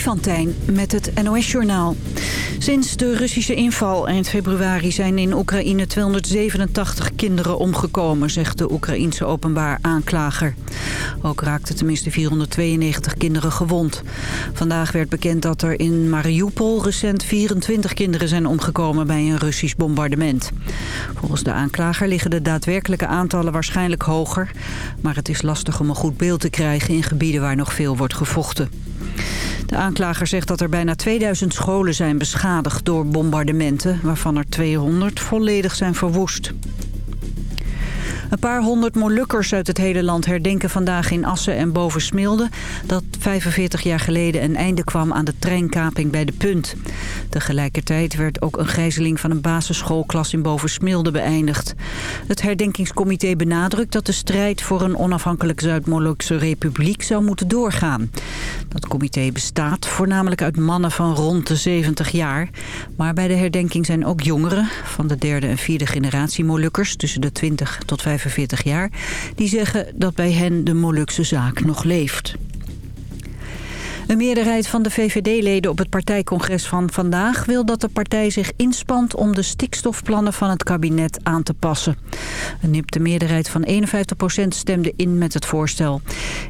Freddy met het NOS-journaal. Sinds de Russische inval eind februari zijn in Oekraïne 287 kinderen omgekomen, zegt de Oekraïense openbaar aanklager. Ook raakten tenminste 492 kinderen gewond. Vandaag werd bekend dat er in Mariupol recent 24 kinderen zijn omgekomen bij een Russisch bombardement. Volgens de aanklager liggen de daadwerkelijke aantallen waarschijnlijk hoger, maar het is lastig om een goed beeld te krijgen in gebieden waar nog veel wordt gevochten. De aanklager zegt dat er bijna 2000 scholen zijn beschadigd door bombardementen... waarvan er 200 volledig zijn verwoest. Een paar honderd Molukkers uit het hele land herdenken vandaag in Assen en Bovensmilde... dat 45 jaar geleden een einde kwam aan de treinkaping bij de Punt. Tegelijkertijd werd ook een gijzeling van een basisschoolklas in Bovensmilde beëindigd. Het herdenkingscomité benadrukt dat de strijd voor een onafhankelijk Zuid-Molukse republiek zou moeten doorgaan. Dat comité bestaat voornamelijk uit mannen van rond de 70 jaar. Maar bij de herdenking zijn ook jongeren van de derde en vierde generatie Molukkers... tussen de 20 tot 45 jaar... die zeggen dat bij hen de Molukse zaak nog leeft. Een meerderheid van de VVD-leden op het partijcongres van vandaag wil dat de partij zich inspant om de stikstofplannen van het kabinet aan te passen. Een nipte meerderheid van 51% stemde in met het voorstel.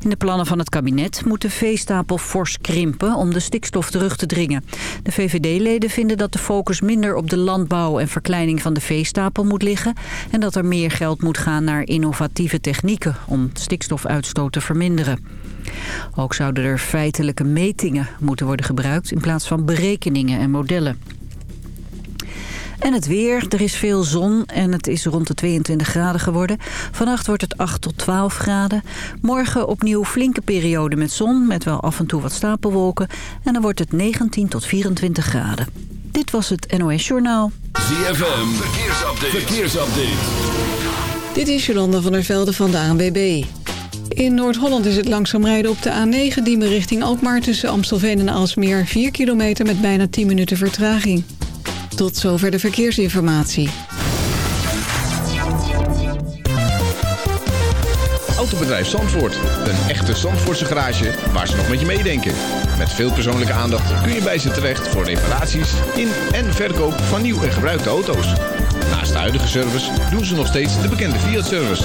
In de plannen van het kabinet moet de veestapel fors krimpen om de stikstof terug te dringen. De VVD-leden vinden dat de focus minder op de landbouw en verkleining van de veestapel moet liggen en dat er meer geld moet gaan naar innovatieve technieken om stikstofuitstoot te verminderen. Ook zouden er feitelijke metingen moeten worden gebruikt in plaats van berekeningen en modellen. En het weer. Er is veel zon en het is rond de 22 graden geworden. Vannacht wordt het 8 tot 12 graden. Morgen opnieuw flinke periode met zon, met wel af en toe wat stapelwolken. En dan wordt het 19 tot 24 graden. Dit was het NOS Journaal. ZFM, verkeersupdate. verkeersupdate. Dit is Jolanda van der Velde van de ANWB. In Noord-Holland is het langzaam rijden op de A9 Diemen richting Alkmaar... tussen Amstelveen en Alsmeer 4 kilometer met bijna 10 minuten vertraging. Tot zover de verkeersinformatie. Autobedrijf Zandvoort. Een echte Zandvoortse garage waar ze nog met je meedenken. Met veel persoonlijke aandacht kun je bij ze terecht... voor reparaties in en verkoop van nieuw en gebruikte auto's. Naast de huidige service doen ze nog steeds de bekende Fiat-service...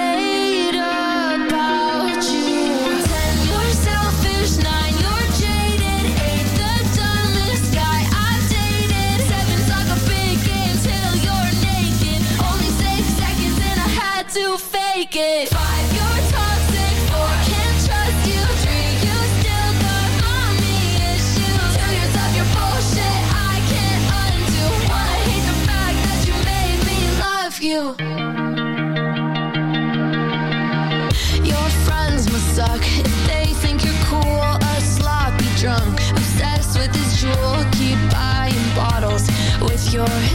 your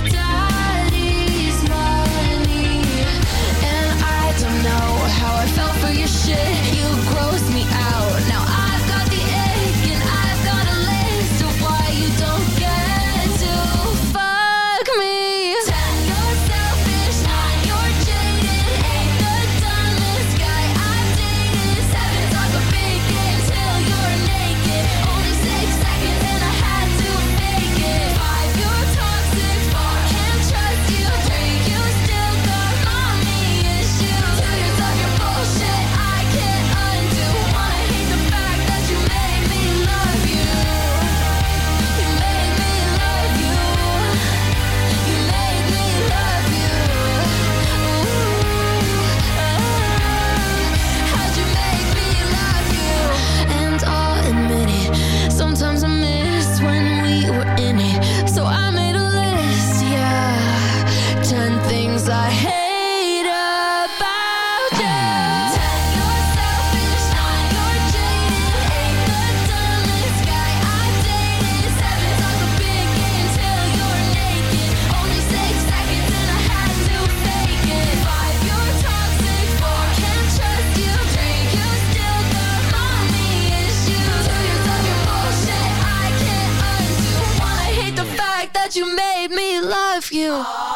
fact that you made me love you.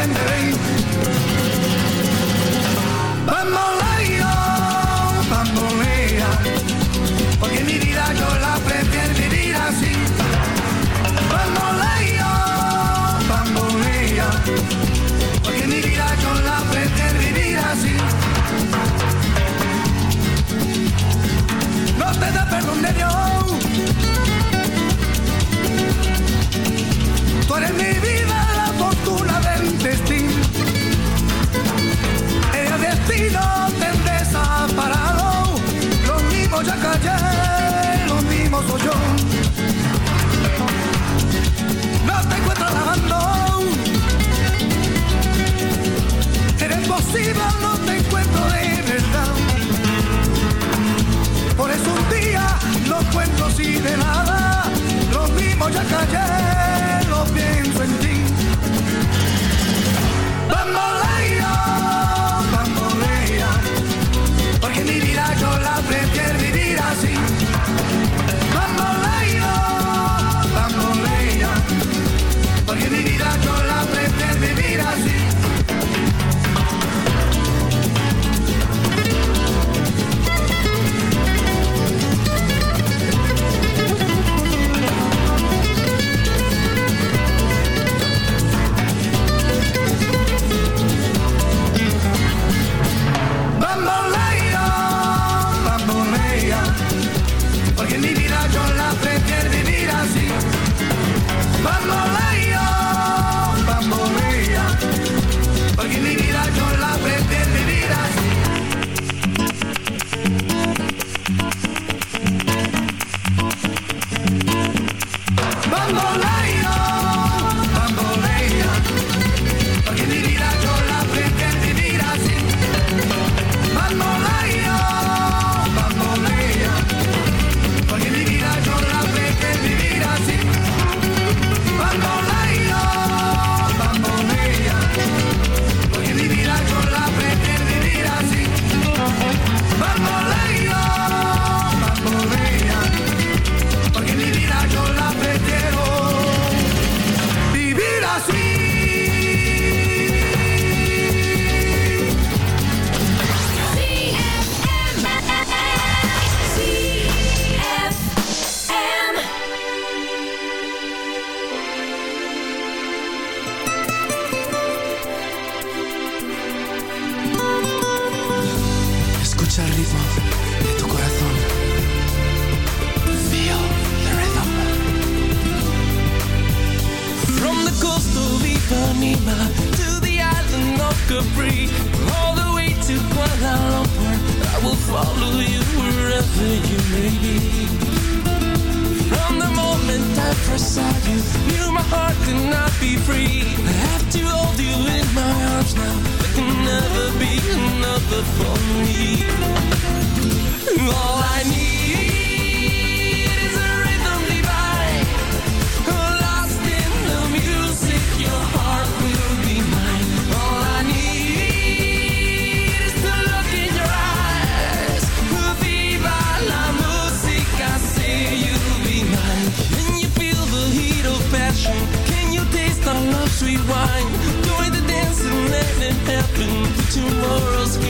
surrendering Yeah.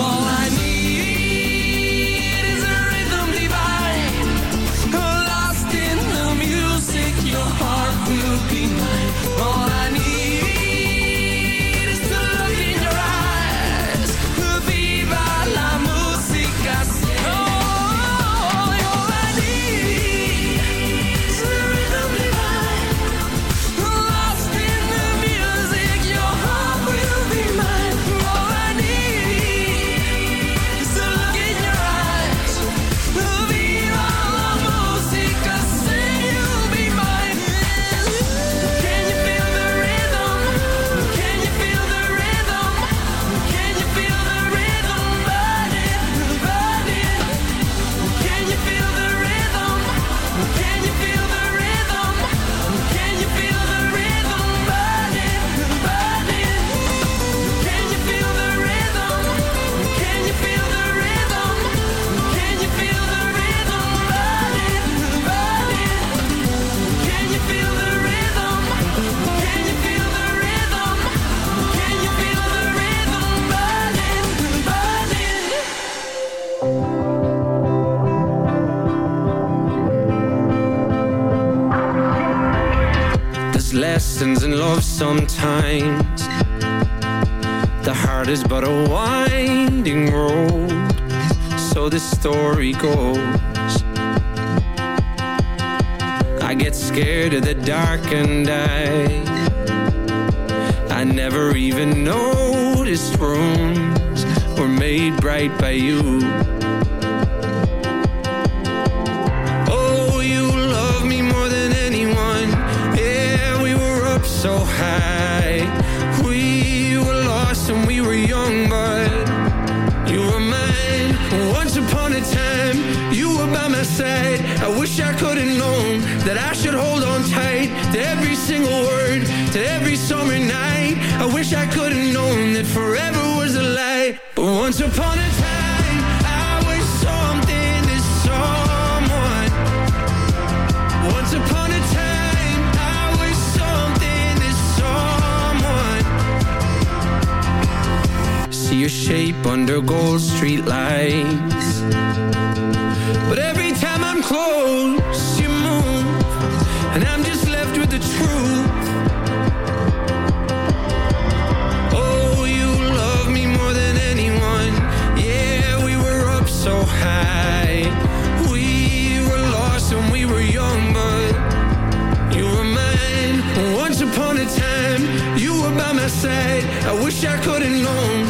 fall shape under gold street lights. But every time I'm close, you move And I'm just left with the truth. Oh, you love me more than anyone. Yeah, we were up so high. We were lost and we were young, but You were mine. Once upon a time, you were by my side. I wish I could have known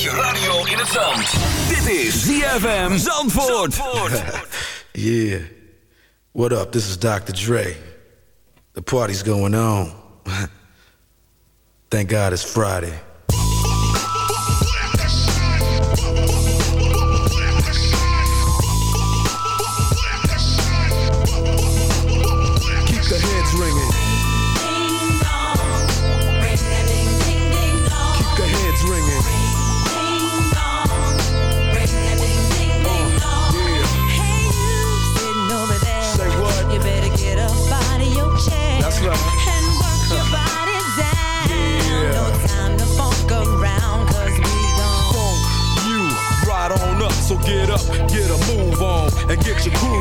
Zet je radio in het zand. Dit is ZFM Zandvoort. Yeah. What up? This is Dr. Dre. The party's going on. Thank God it's Friday.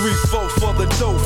Three, four for the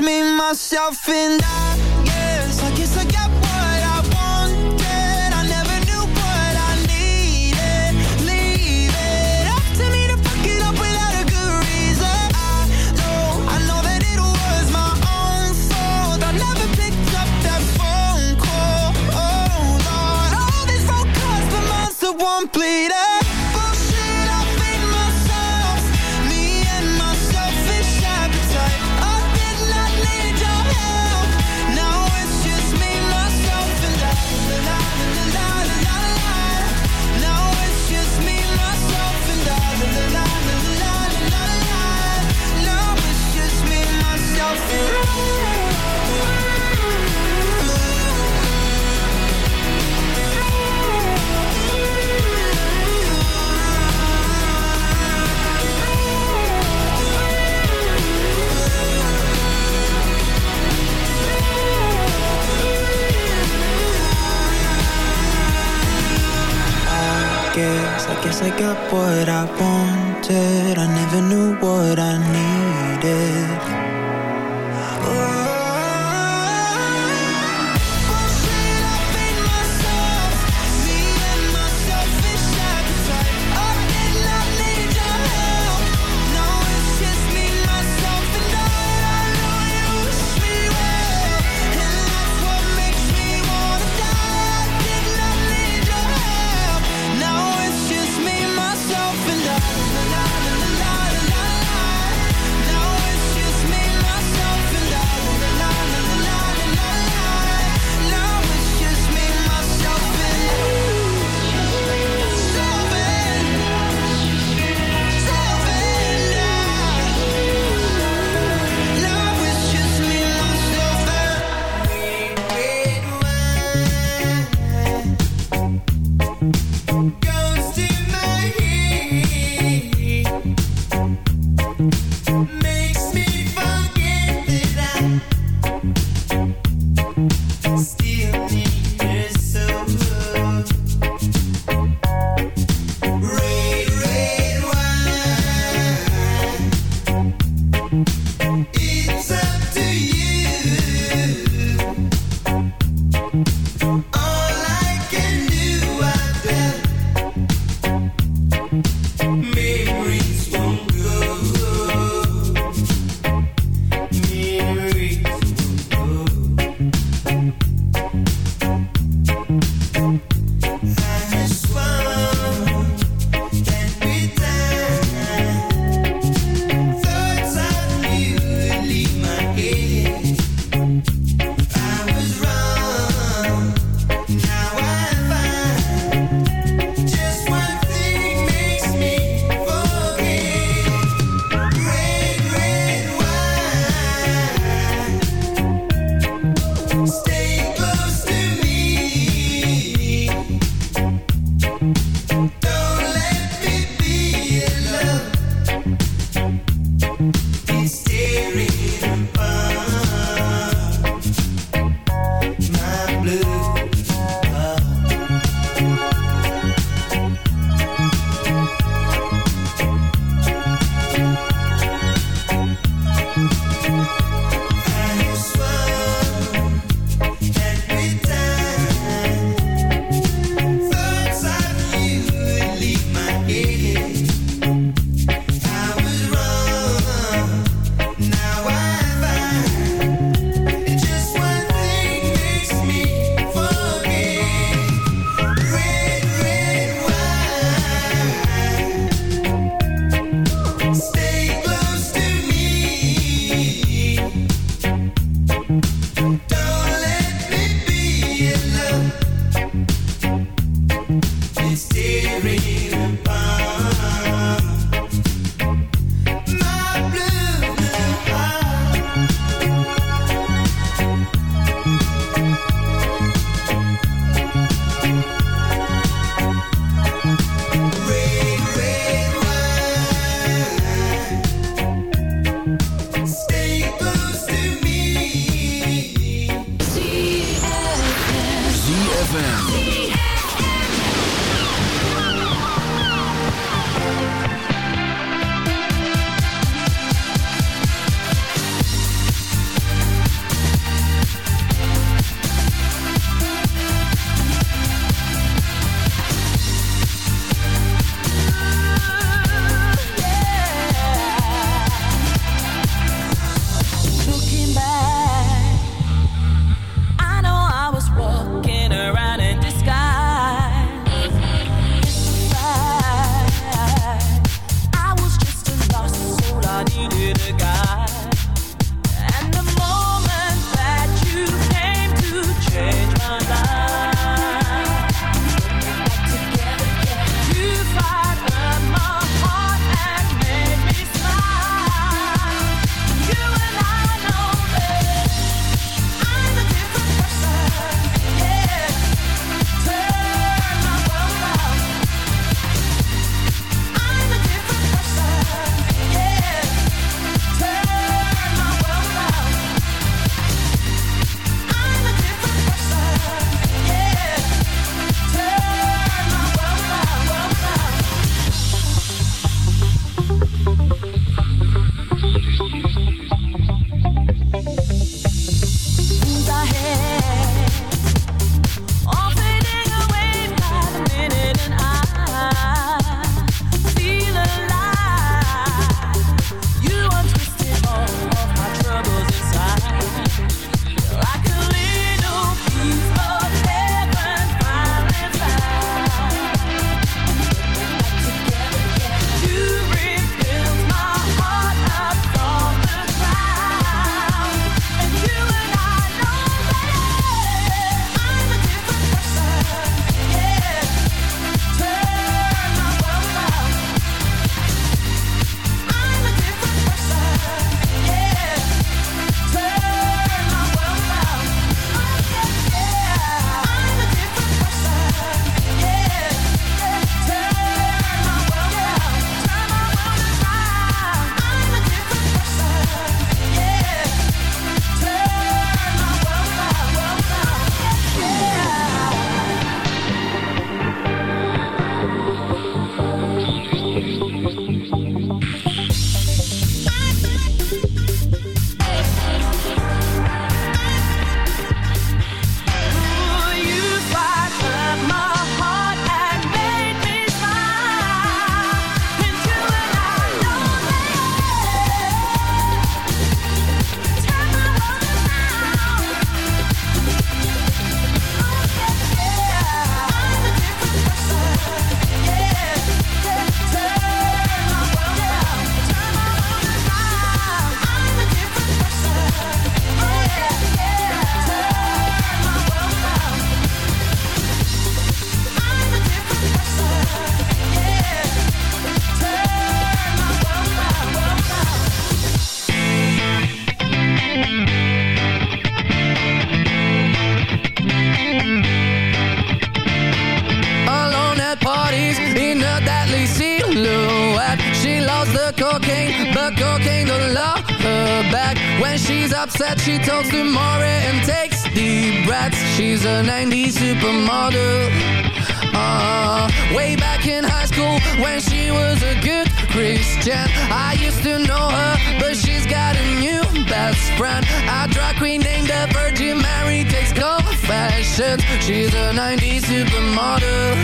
me, myself, and I Guess I got what I wanted. I never knew what I needed she talks to Maury and takes deep breaths. She's a 90s supermodel. Uh, Way back in high school when she was a good Christian. I used to know her, but she's got a new best friend. A drag queen named the Virgin Mary takes confessions. She's a 90s supermodel.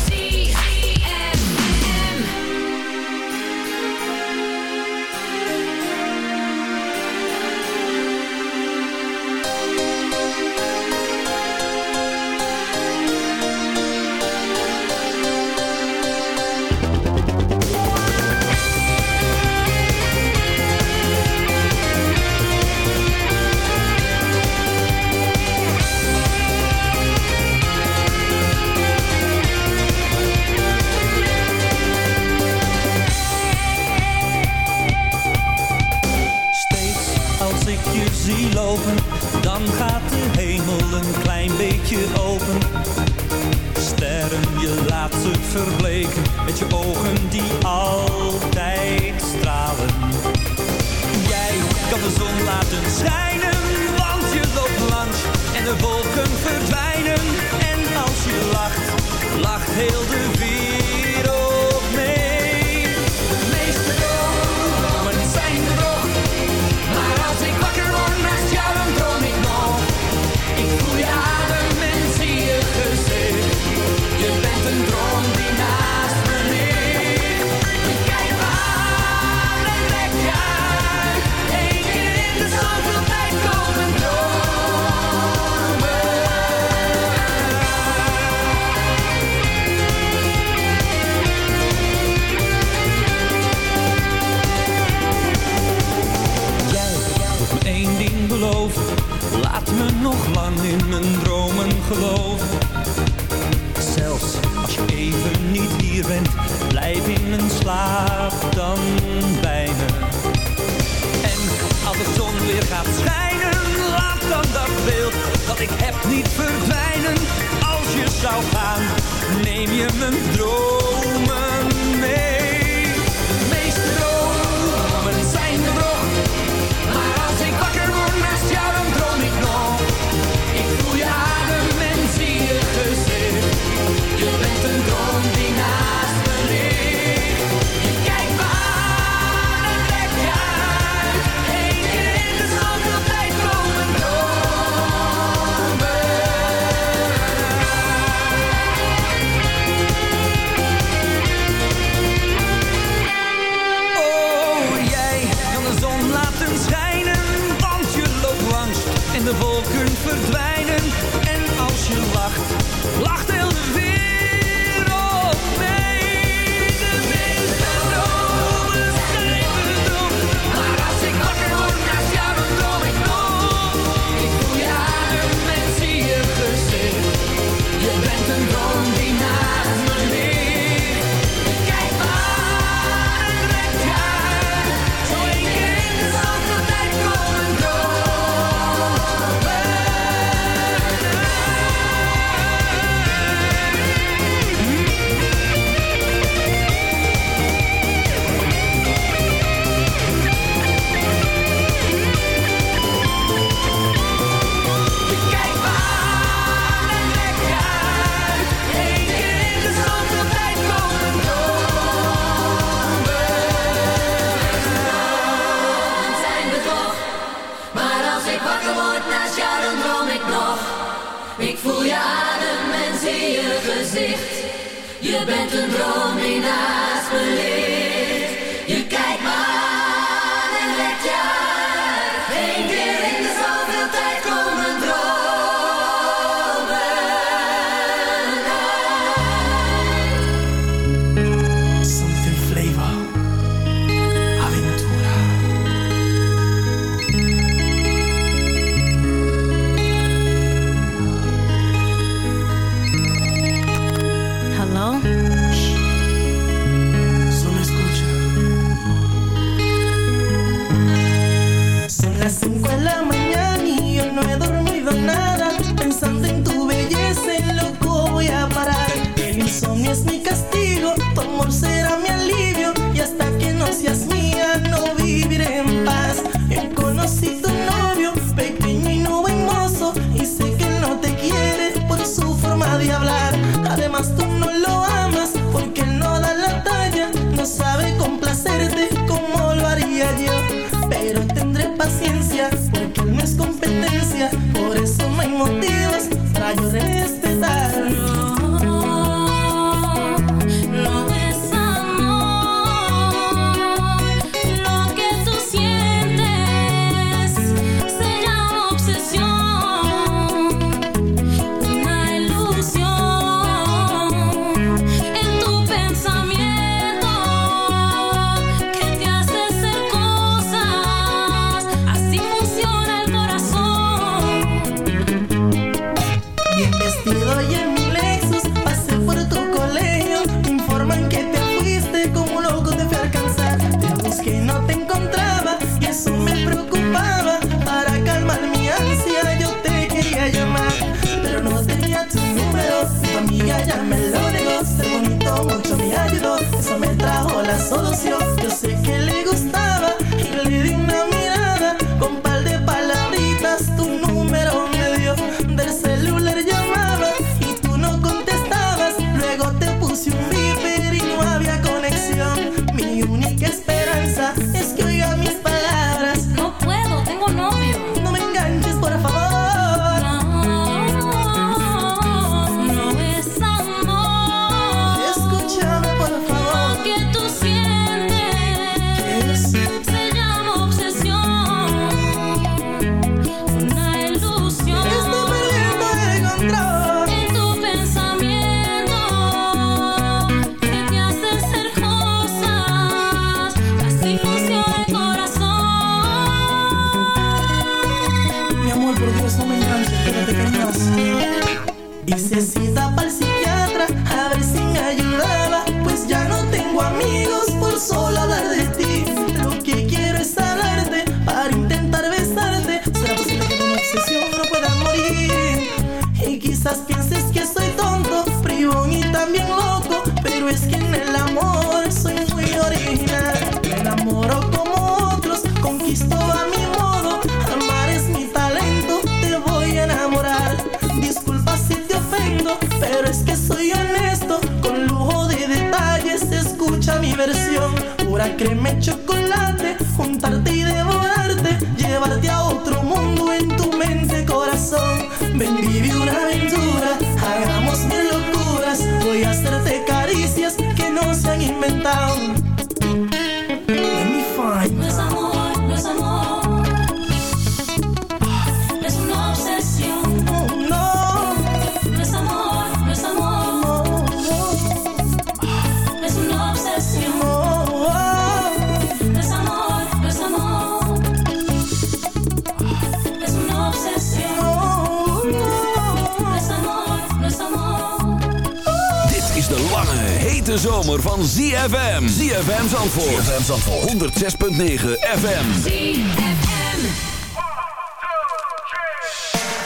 hete zomer van ZFM. ZFM Zandvoort. ZFM Zandvoort. 106.9 FM. ZFM.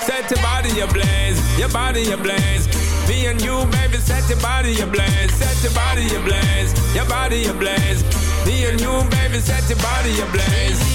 Set your body ablaze. Your body ablaze. Me and you, baby, set your body ablaze. Set your body ablaze. Your body ablaze. Me and you, baby, set your body ablaze.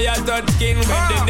fire touch king. When the ah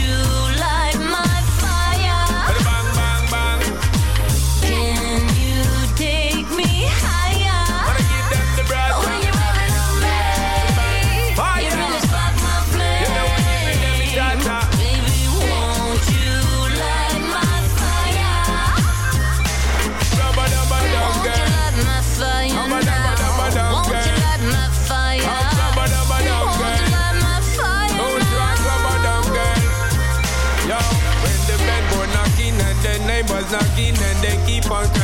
find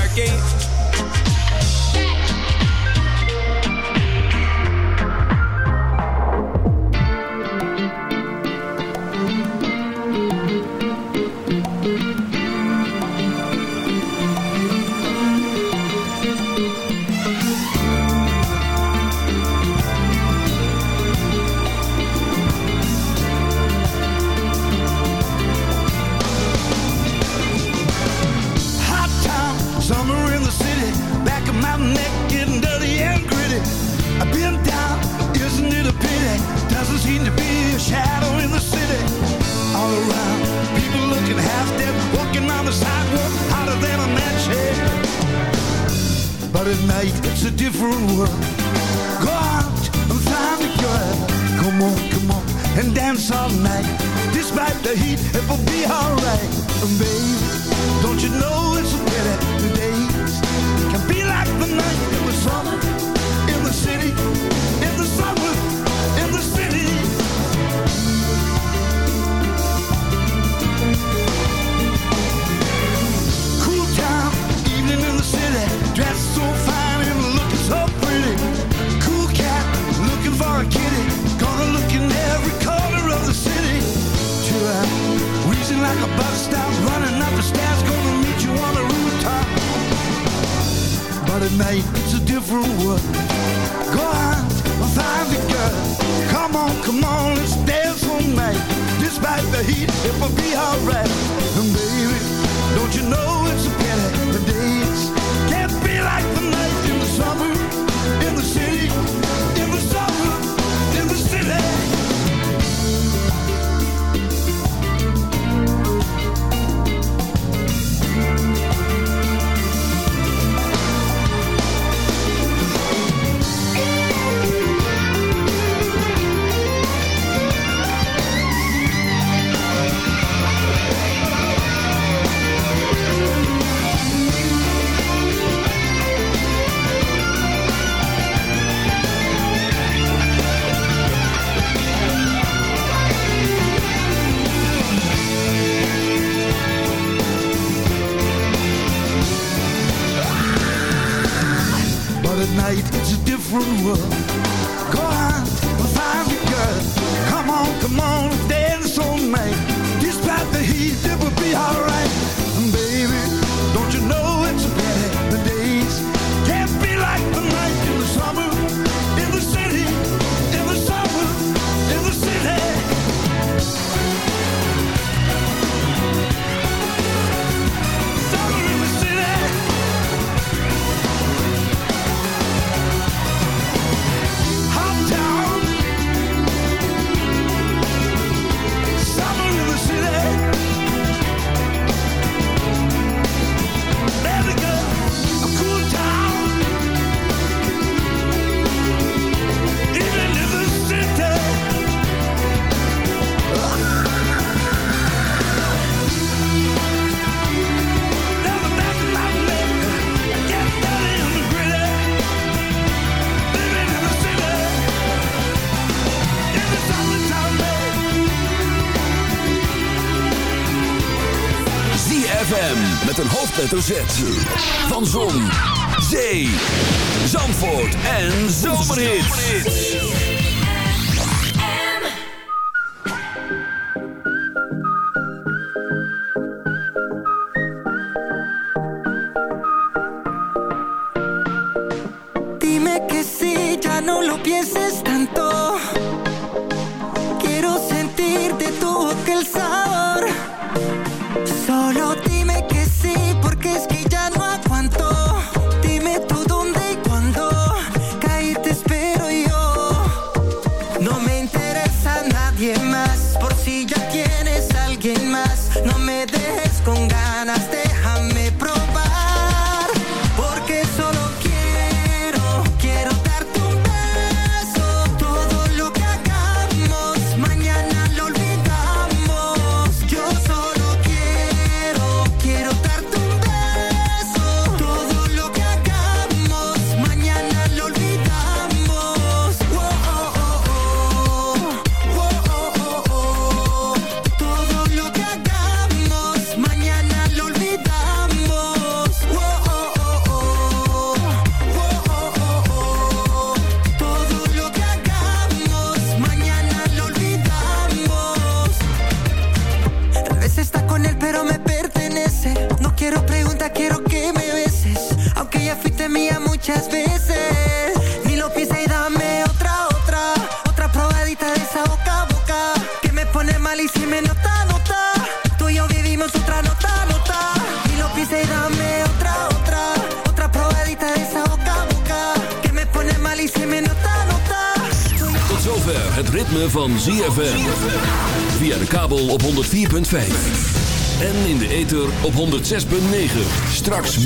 hoofdletter Van Zon, Zee, Zandvoort en Zomerhits. Dime que si, ya no lo pienses tanto.